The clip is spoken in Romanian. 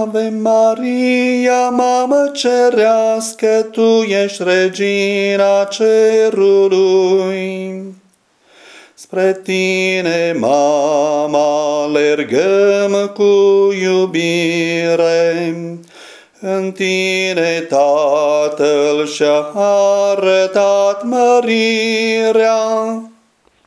Ave Maria, Mamă Cerească, Tu ești regina cerului. Spre Tine, Mama, alergăm cu iubire, în Tine Tatăl și-a arătat mărirea,